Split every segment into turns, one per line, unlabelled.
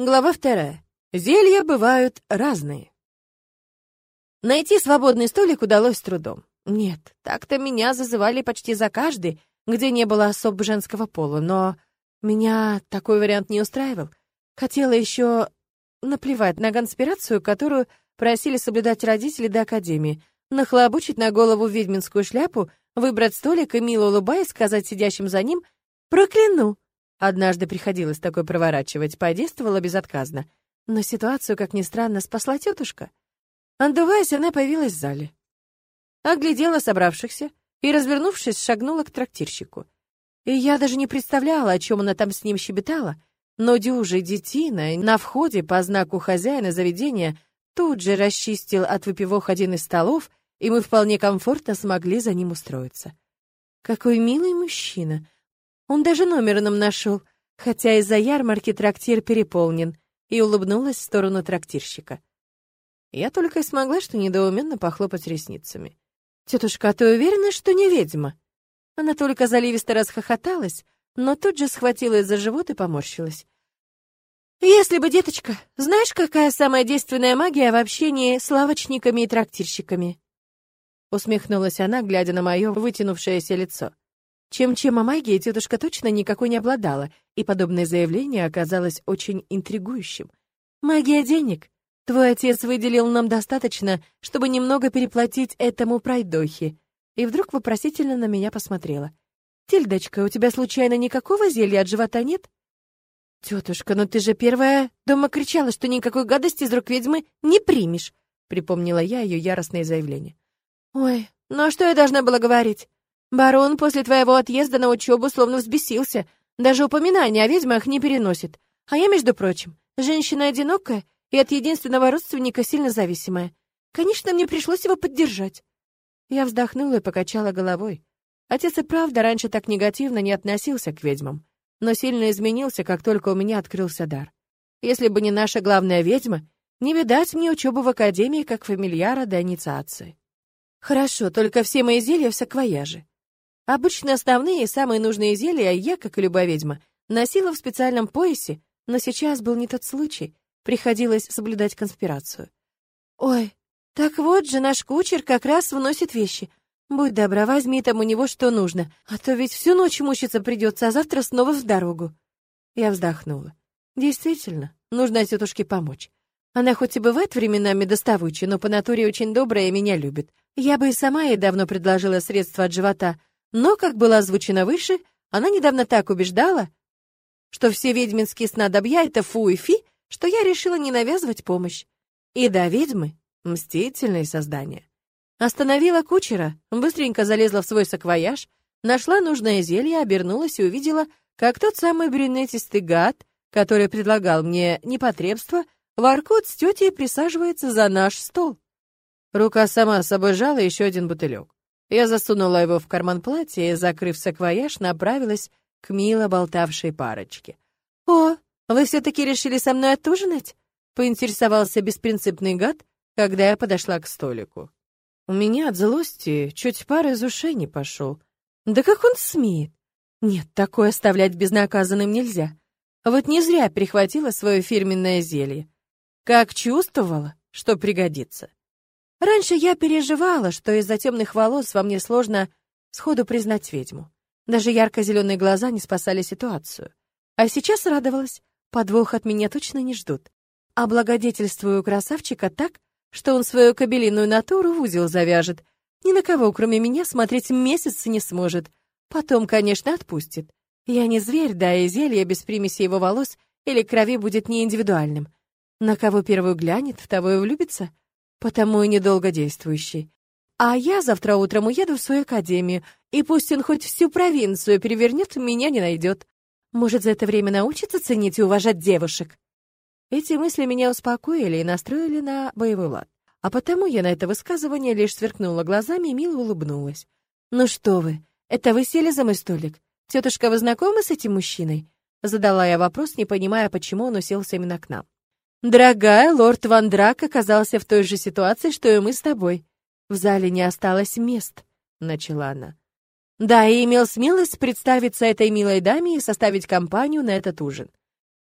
Глава вторая. Зелья бывают разные. Найти свободный столик удалось с трудом. Нет, так-то меня зазывали почти за каждый, где не было особ женского пола, но меня такой вариант не устраивал. Хотела еще наплевать на конспирацию, которую просили соблюдать родители до академии, нахлобучить на голову ведьминскую шляпу, выбрать столик и, мило улыбаясь, сказать сидящим за ним «Прокляну!» Однажды приходилось такое проворачивать, подействовала безотказно. Но ситуацию, как ни странно, спасла тетушка. Отдуваясь, она появилась в зале. Оглядела собравшихся и, развернувшись, шагнула к трактирщику. И я даже не представляла, о чем она там с ним щебетала, но дюжий детина на входе по знаку хозяина заведения тут же расчистил от выпивок один из столов, и мы вполне комфортно смогли за ним устроиться. Какой милый мужчина! Он даже номер нам нашел, хотя из-за ярмарки трактир переполнен, и улыбнулась в сторону трактирщика. Я только и смогла что недоуменно похлопать ресницами. «Тетушка, а ты уверена, что не ведьма?» Она только заливисто расхохоталась, но тут же схватилась за живот и поморщилась. «Если бы, деточка, знаешь, какая самая действенная магия в общении с лавочниками и трактирщиками?» Усмехнулась она, глядя на мое вытянувшееся лицо. Чем-чем о магии тетушка точно никакой не обладала, и подобное заявление оказалось очень интригующим. «Магия денег. Твой отец выделил нам достаточно, чтобы немного переплатить этому пройдохе». И вдруг вопросительно на меня посмотрела. «Тильдочка, у тебя случайно никакого зелья от живота нет?» «Тетушка, ну ты же первая дома кричала, что никакой гадости из рук ведьмы не примешь», припомнила я ее яростное заявление. «Ой, ну а что я должна была говорить? Барон после твоего отъезда на учебу словно взбесился. Даже упоминания о ведьмах не переносит. А я, между прочим, женщина одинокая и от единственного родственника сильно зависимая. Конечно, мне пришлось его поддержать. Я вздохнула и покачала головой. Отец и правда раньше так негативно не относился к ведьмам, но сильно изменился, как только у меня открылся дар. Если бы не наша главная ведьма, не видать мне учебу в академии как фамильяра до инициации. Хорошо, только все мои зелья в саквояже. Обычно основные и самые нужные зелья я, как и любая ведьма, носила в специальном поясе, но сейчас был не тот случай. Приходилось соблюдать конспирацию. «Ой, так вот же наш кучер как раз вносит вещи. Будь добра, возьми там у него что нужно, а то ведь всю ночь мучиться придется, а завтра снова в дорогу». Я вздохнула. Действительно, нужно тетушке помочь. Она хоть и бывает временами доставучей, но по натуре очень добрая и меня любит. Я бы и сама ей давно предложила средства от живота, но, как было озвучено выше, она недавно так убеждала, что все ведьминские снадобья — это фу и фи, что я решила не навязывать помощь. И да, ведьмы — мстительные создания. Остановила кучера, быстренько залезла в свой саквояж, нашла нужное зелье, обернулась и увидела, как тот самый брюнетистый гад, который предлагал мне непотребство, воркот с тетей присаживается за наш стол. Рука сама собой жала еще один бутылек. Я засунула его в карман платья и, закрыв саквояж, направилась к мило болтавшей парочке. «О, вы все-таки решили со мной отужинать?» — поинтересовался беспринципный гад, когда я подошла к столику. У меня от злости чуть пар из ушей не пошел. Да как он смеет? Нет, такое оставлять безнаказанным нельзя. Вот не зря прихватила свое фирменное зелье. Как чувствовала, что пригодится. Раньше я переживала, что из-за темных волос во мне сложно сходу признать ведьму. Даже ярко-зеленые глаза не спасали ситуацию. А сейчас радовалась, подвох от меня точно не ждут. А благодетельствую красавчика так, что он свою кабелиную натуру в узел завяжет. Ни на кого, кроме меня, смотреть месяц не сможет. Потом, конечно, отпустит. Я не зверь, да и зелье без примеси его волос или крови будет не индивидуальным. На кого первую глянет, в того и влюбится — потому и недолго действующий. А я завтра утром уеду в свою академию, и пусть он хоть всю провинцию перевернет, меня не найдет. Может, за это время научится ценить и уважать девушек? Эти мысли меня успокоили и настроили на боевой лад. А потому я на это высказывание лишь сверкнула глазами и мило улыбнулась. «Ну что вы, это вы сели за мой столик? Тетушка, вы знакомы с этим мужчиной?» Задала я вопрос, не понимая, почему он уселся именно к нам. Дорогая, лорд Ван Драк оказался в той же ситуации, что и мы с тобой. В зале не осталось мест, начала она. Да, и имел смелость представиться этой милой даме и составить компанию на этот ужин.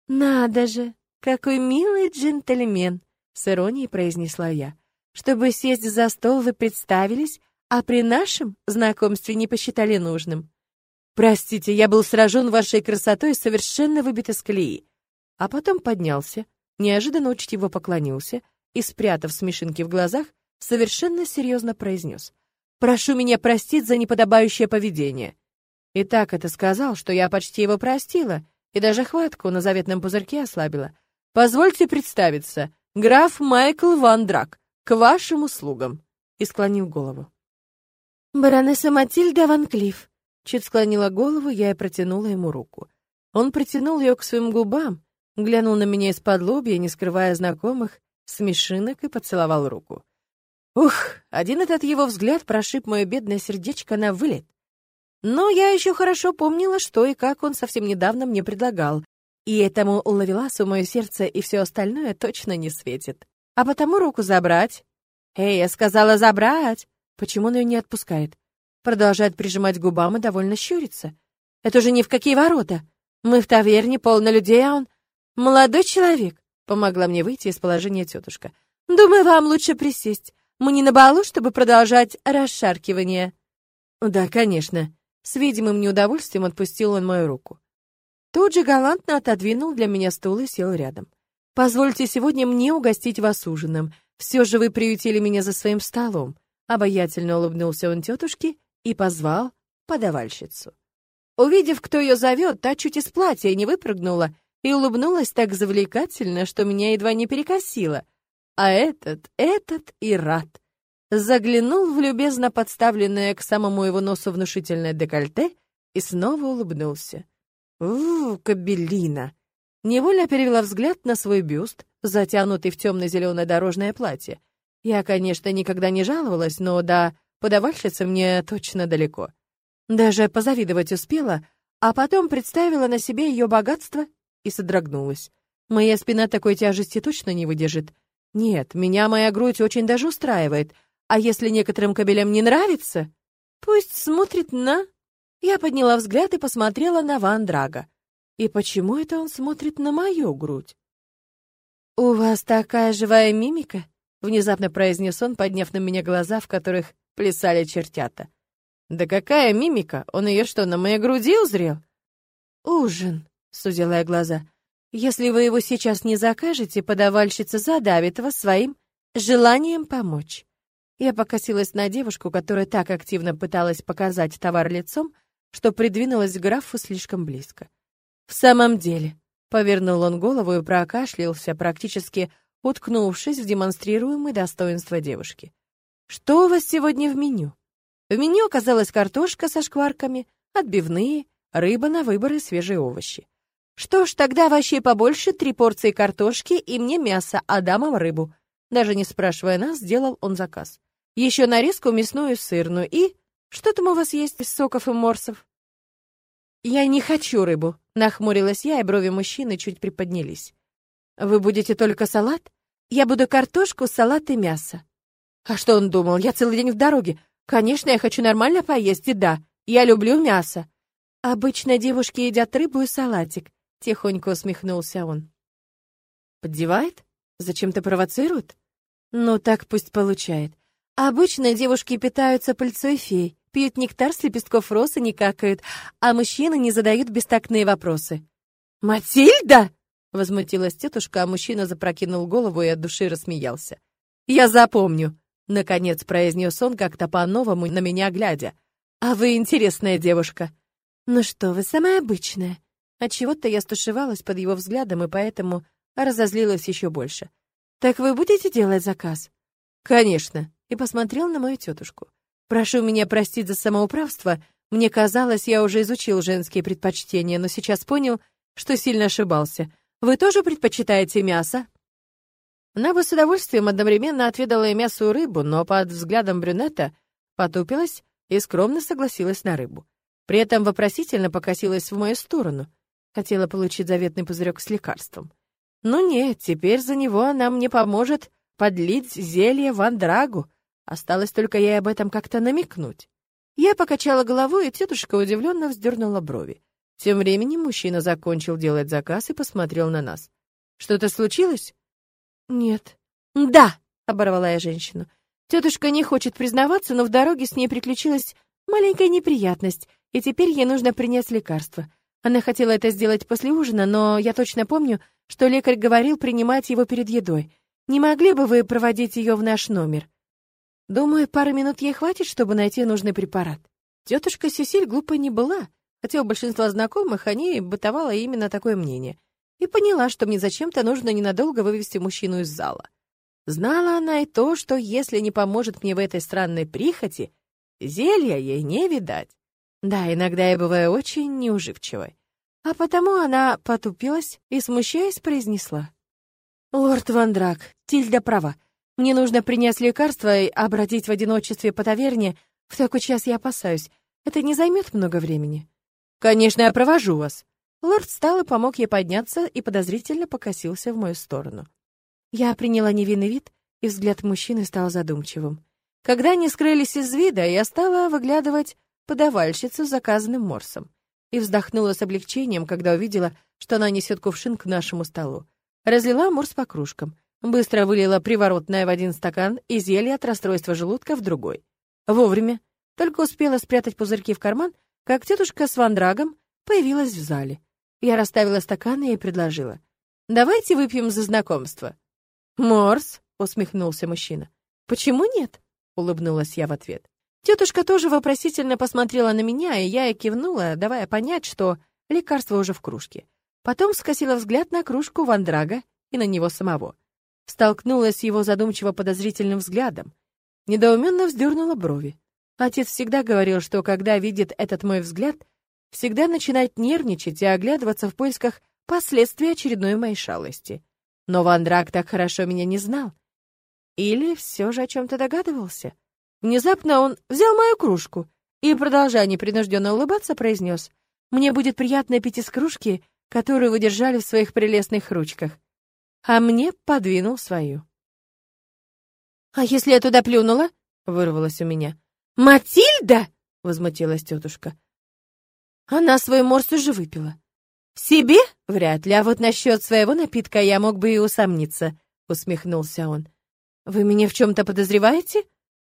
Надо же, какой милый джентльмен!» — с иронией произнесла я. «Чтобы сесть за стол, вы представились, а при нашем знакомстве не посчитали нужным. Простите, я был сражен вашей красотой и совершенно выбит из колеи». А потом поднялся, неожиданно учтиво поклонился и, спрятав смешинки в глазах, совершенно серьезно произнес. «Прошу меня простить за неподобающее поведение». И так это сказал, что я почти его простила, и даже хватку на заветном пузырьке ослабила. «Позвольте представиться, граф Майкл Ван Драк, к вашим услугам», и склонил голову. «Баронесса Матильда Ван Клифф», чуть склонила голову, я и протянула ему руку. Он притянул ее к своим губам, глянул на меня из-под лобья, не скрывая знакомых смешинок, и поцеловал руку. Ух, один этот его взгляд прошиб мое бедное сердечко на вылет. Но я еще хорошо помнила, что и как он совсем недавно мне предлагал, и этому ловеласу мое сердце и все остальное точно не светит. А потому руку забрать. Эй, я сказала забрать. Почему он ее не отпускает? Продолжает прижимать к губам и довольно щурится. Это же ни в какие ворота. Мы в таверне, полно людей, а он... Молодой человек. Помогла мне выйти из положения тетушка. Думаю, вам лучше присесть. Мы не на балу, чтобы продолжать расшаркивание. Да, конечно. С видимым неудовольствием отпустил он мою руку. Тут же галантно отодвинул для меня стул и сел рядом. «Позвольте сегодня мне угостить вас ужином. Все же вы приютили меня за своим столом». Обаятельно улыбнулся он тетушке и позвал подавальщицу. Увидев, кто ее зовет, та чуть из платья не выпрыгнула и улыбнулась так завлекательно, что меня едва не перекосило — а этот, этот и рад. Заглянул в любезно подставленное к самому его носу внушительное декольте и снова улыбнулся. «У, кабелина!» Невольно перевела взгляд на свой бюст, затянутый в темно-зеленое дорожное платье. Я, конечно, никогда не жаловалась, но да, подавальщица мне точно далеко. Даже позавидовать успела, а потом представила на себе ее богатство и содрогнулась. Моя спина такой тяжести точно не выдержит. Нет, меня моя грудь очень даже устраивает. А если некоторым кобелям не нравится, пусть смотрит на... Я подняла взгляд и посмотрела на Ван Драга. И почему это он смотрит на мою грудь? «У вас такая живая мимика?» — внезапно произнес он, подняв на меня глаза, в которых плясали чертята. «Да какая мимика? Он ее что, на моей груди узрел?» «Ужин», — сузила я глаза. Если вы его сейчас не закажете, подавальщица задавит вас своим желанием помочь. Я покосилась на девушку, которая так активно пыталась показать товар лицом, что придвинулась к графу слишком близко. В самом деле, повернул он голову и прокашлялся, практически уткнувшись в демонстрируемое достоинство девушки. Что у вас сегодня в меню? В меню оказалась картошка со шкварками, отбивные, рыба на выбор и свежие овощи. Что ж, тогда вообще побольше три порции картошки и мне мясо, а дамам рыбу. Даже не спрашивая нас, сделал он заказ. Еще нарезку мясную сырную и... Что там у вас есть из соков и морсов? Я не хочу рыбу, нахмурилась я, и брови мужчины чуть приподнялись. Вы будете только салат? Я буду картошку, салат и мясо. А что он думал? Я целый день в дороге. Конечно, я хочу нормально поесть, и да, я люблю мясо. Обычно девушки едят рыбу и салатик. Тихонько усмехнулся он. Поддевает? Зачем-то провоцирует? Ну, так пусть получает. Обычно девушки питаются пыльцой фей, пьют нектар с лепестков роз и не какают, а мужчины не задают бестактные вопросы. «Матильда!» — возмутилась тетушка, а мужчина запрокинул голову и от души рассмеялся. «Я запомню», — наконец произнес он как-то по-новому на меня глядя. «А вы интересная девушка». «Ну что вы, самая обычная», Отчего-то я стушевалась под его взглядом и поэтому разозлилась еще больше. «Так вы будете делать заказ?» «Конечно», и посмотрел на мою тетушку. «Прошу меня простить за самоуправство. Мне казалось, я уже изучил женские предпочтения, но сейчас понял, что сильно ошибался. Вы тоже предпочитаете мясо?» Она бы с удовольствием одновременно отведала и мясо, и рыбу, но под взглядом брюнета потупилась и скромно согласилась на рыбу. При этом вопросительно покосилась в мою сторону. Хотела получить заветный пузырек с лекарством. Ну нет, теперь за него она мне поможет подлить зелье в андрагу. Осталось только ей об этом как-то намекнуть. Я покачала головой, и тетушка удивленно вздернула брови. Тем временем мужчина закончил делать заказ и посмотрел на нас. Что-то случилось? Нет. Да, оборвала я женщину. Тетушка не хочет признаваться, но в дороге с ней приключилась маленькая неприятность, и теперь ей нужно принять лекарство. Она хотела это сделать после ужина, но я точно помню, что лекарь говорил принимать его перед едой. Не могли бы вы проводить ее в наш номер? Думаю, пары минут ей хватит, чтобы найти нужный препарат. Тетушка Сесиль глупой не была, хотя у большинства знакомых о ней бытовало именно такое мнение, и поняла, что мне зачем-то нужно ненадолго вывести мужчину из зала. Знала она и то, что если не поможет мне в этой странной прихоти, зелья ей не видать. Да, иногда я бываю очень неуживчивой. А потому она потупилась и, смущаясь, произнесла. «Лорд Вандрак, Тильда права. Мне нужно принять лекарство и обратить в одиночестве по таверне. В такой час я опасаюсь. Это не займет много времени». «Конечно, я провожу вас». Лорд встал и помог ей подняться и подозрительно покосился в мою сторону. Я приняла невинный вид, и взгляд мужчины стал задумчивым. Когда они скрылись из вида, я стала выглядывать подавальщицу с заказанным морсом и вздохнула с облегчением, когда увидела, что она несет кувшин к нашему столу. Разлила морс по кружкам, быстро вылила приворотное в один стакан и зелье от расстройства желудка в другой. Вовремя, только успела спрятать пузырьки в карман, как тетушка с вандрагом появилась в зале. Я расставила стаканы и предложила. «Давайте выпьем за знакомство». «Морс», — усмехнулся мужчина. «Почему нет?» — улыбнулась я в ответ. Тетушка тоже вопросительно посмотрела на меня, и я и кивнула, давая понять, что лекарство уже в кружке. Потом скосила взгляд на кружку Вандрага и на него самого. Столкнулась с его задумчиво подозрительным взглядом. Недоуменно вздернула брови. Отец всегда говорил, что когда видит этот мой взгляд, всегда начинает нервничать и оглядываться в поисках последствий очередной моей шалости. Но Вандраг так хорошо меня не знал. Или все же о чем-то догадывался? Внезапно он взял мою кружку и, продолжая непринужденно улыбаться, произнес, «Мне будет приятно пить из кружки, которую вы держали в своих прелестных ручках». А мне подвинул свою. «А если я туда плюнула?» — вырвалось у меня. «Матильда!» — возмутилась тетушка. Она свой морс уже выпила. «Себе? Вряд ли, а вот насчет своего напитка я мог бы и усомниться», — усмехнулся он. «Вы меня в чем-то подозреваете?»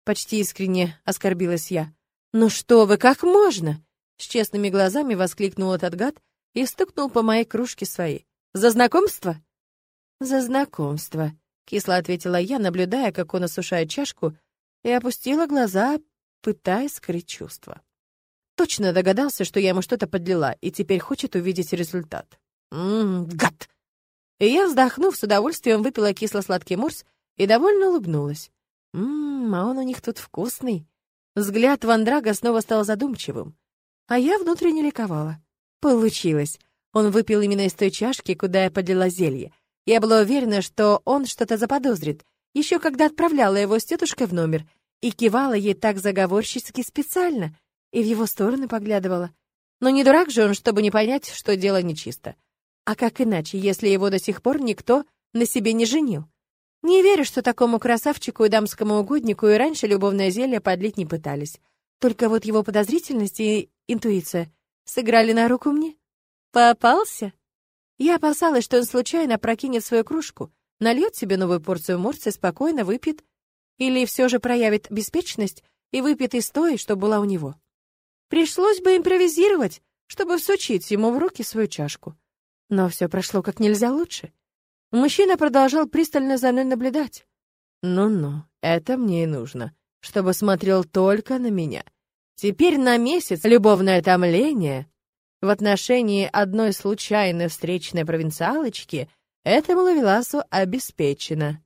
Почти искренне оскорбилась я. «Ну что вы, как можно?» С честными глазами воскликнул этот гад и стукнул по моей кружке своей. «За знакомство?» «За знакомство», — кисло ответила я, наблюдая, как он осушает чашку, и опустила глаза, пытаясь скрыть чувства. Точно догадался, что я ему что-то подлила, и теперь хочет увидеть результат. Ммм, гад! И я, вздохнув, с удовольствием выпила кисло-сладкий морс и довольно улыбнулась. Ммм, а он у них тут вкусный. Взгляд Вандрага снова стал задумчивым. А я внутренне ликовала. Получилось. Он выпил именно из той чашки, куда я подлила зелье. Я была уверена, что он что-то заподозрит, еще когда отправляла его с тетушкой в номер, и кивала ей так заговорщически специально, и в его сторону поглядывала. Но не дурак же он, чтобы не понять, что дело нечисто. А как иначе, если его до сих пор никто на себе не женил? Не верю, что такому красавчику и дамскому угоднику и раньше любовное зелье подлить не пытались. Только вот его подозрительность и интуиция сыграли на руку мне. Попался? Я опасалась, что он случайно прокинет свою кружку, нальет себе новую порцию морса и спокойно выпьет, или все же проявит беспечность и выпьет из той, что была у него. Пришлось бы импровизировать, чтобы всучить ему в руки свою чашку. Но все прошло как нельзя лучше. Мужчина продолжал пристально за мной наблюдать. «Ну-ну, это мне и нужно, чтобы смотрел только на меня. Теперь на месяц любовное томление в отношении одной случайной встречной провинциалочки этому ловеласу обеспечено.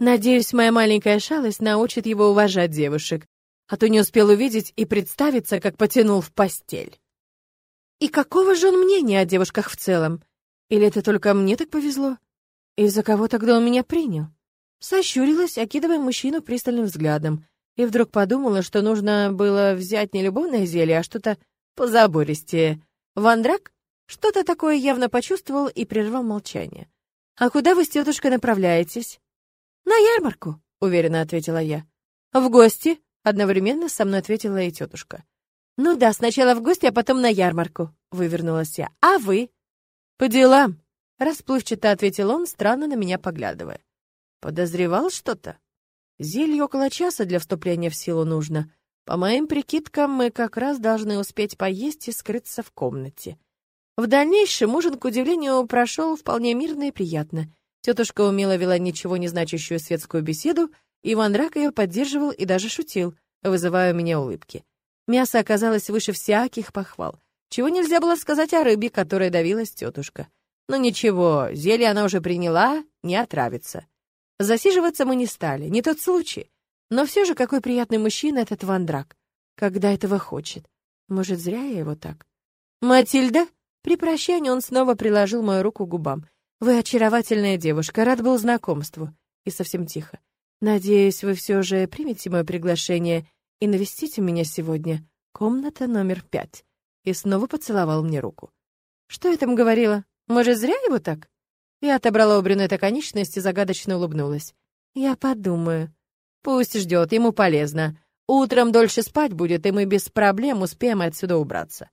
Надеюсь, моя маленькая шалость научит его уважать девушек, а то не успел увидеть и представиться, как потянул в постель. И какого же он мнения о девушках в целом? Или это только мне так повезло? Из-за кого тогда он меня принял? Сощурилась, окидывая мужчину пристальным взглядом, и вдруг подумала, что нужно было взять не любовное зелье, а что-то позабористее. Вандрак что-то такое явно почувствовал и прервал молчание. «А куда вы с тетушкой направляетесь?» «На ярмарку», — уверенно ответила я. «В гости», — одновременно со мной ответила и тетушка. «Ну да, сначала в гости, а потом на ярмарку», — вывернулась я. «А вы?» «По делам», Расплывчато ответил он, странно на меня поглядывая. Подозревал что-то? Зелье около часа для вступления в силу нужно. По моим прикидкам, мы как раз должны успеть поесть и скрыться в комнате. В дальнейшем ужин, к удивлению, прошел вполне мирно и приятно. Тетушка умело вела ничего не значащую светскую беседу, Иван Драк ее поддерживал и даже шутил, вызывая у меня улыбки. Мясо оказалось выше всяких похвал. Чего нельзя было сказать о рыбе, которой давилась тетушка. Но ничего, зелье она уже приняла, не отравится. Засиживаться мы не стали, не тот случай. Но все же какой приятный мужчина этот Вандрак, когда этого хочет. Может, зря я его так? «Матильда?» При прощании он снова приложил мою руку к губам. «Вы очаровательная девушка, рад был знакомству». И совсем тихо. «Надеюсь, вы все же примете мое приглашение и навестите меня сегодня. Комната номер пять». И снова поцеловал мне руку. «Что я там говорила? Может, зря его так?» Я отобрала у брюнета конечность и загадочно улыбнулась. «Я подумаю. Пусть ждет, ему полезно. Утром дольше спать будет, и мы без проблем успеем отсюда убраться».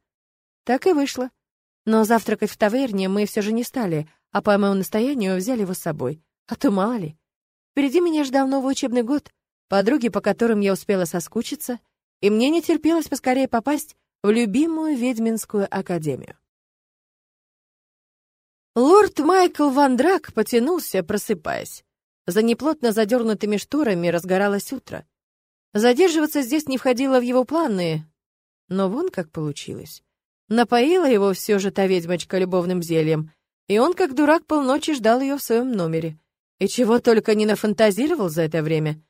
Так и вышло. Но завтракать в таверне мы все же не стали, а по моему настоянию взяли его с собой. А то мало ли. Впереди меня ждал новый учебный год, подруги, по которым я успела соскучиться, и мне не терпелось поскорее попасть в любимую ведьминскую академию. Лорд Майкл Ван Драк потянулся, просыпаясь. За неплотно задернутыми шторами разгоралось утро. Задерживаться здесь не входило в его планы, но вон как получилось. Напоила его все же та ведьмочка любовным зельем, и он, как дурак, полночи ждал ее в своем номере. И чего только не нафантазировал за это время.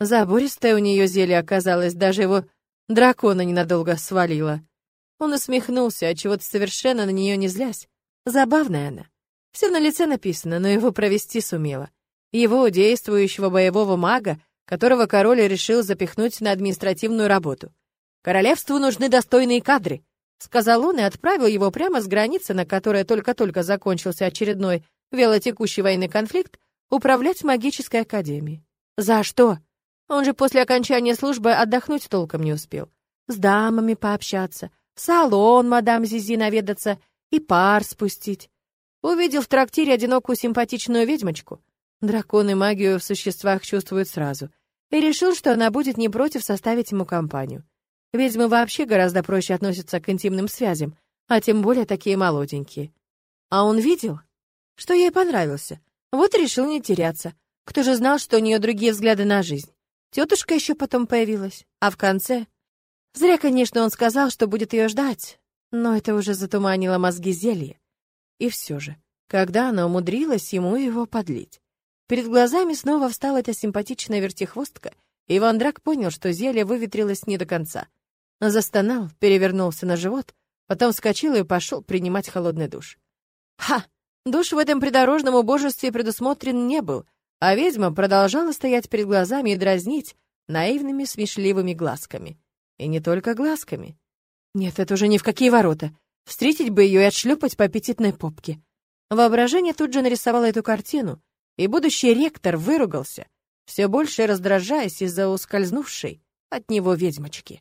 Забористое у нее зелье оказалось, даже его дракона ненадолго свалило. Он усмехнулся, а чего-то совершенно на нее не злясь. Забавная она. Все на лице написано, но его провести сумела. Его, действующего боевого мага, которого король решил запихнуть на административную работу. Королевству нужны достойные кадры, сказал он и отправил его прямо с границы, на которой только-только закончился очередной велотекущий военный конфликт, управлять магической академией. За что? Он же после окончания службы отдохнуть толком не успел. С дамами пообщаться, в салон мадам Зизи наведаться и пар спустить. Увидел в трактире одинокую симпатичную ведьмочку. Драконы магию в существах чувствуют сразу. И решил, что она будет не против составить ему компанию. Ведьмы вообще гораздо проще относятся к интимным связям, а тем более такие молоденькие. А он видел, что ей понравился. Вот решил не теряться. Кто же знал, что у нее другие взгляды на жизнь? Тетушка еще потом появилась, а в конце... Зря, конечно, он сказал, что будет ее ждать, но это уже затуманило мозги зелье. И все же, когда она умудрилась ему его подлить. Перед глазами снова встала эта симпатичная вертихвостка, и Иван Драк понял, что зелье выветрилось не до конца. Застонал, перевернулся на живот, потом вскочил и пошел принимать холодный душ. Ха! Душ в этом придорожном убожестве предусмотрен не был, а ведьма продолжала стоять перед глазами и дразнить наивными смешливыми глазками. И не только глазками. Нет, это уже ни в какие ворота. Встретить бы ее и отшлепать по аппетитной попке. Воображение тут же нарисовало эту картину, и будущий ректор выругался, все больше раздражаясь из-за ускользнувшей от него ведьмочки.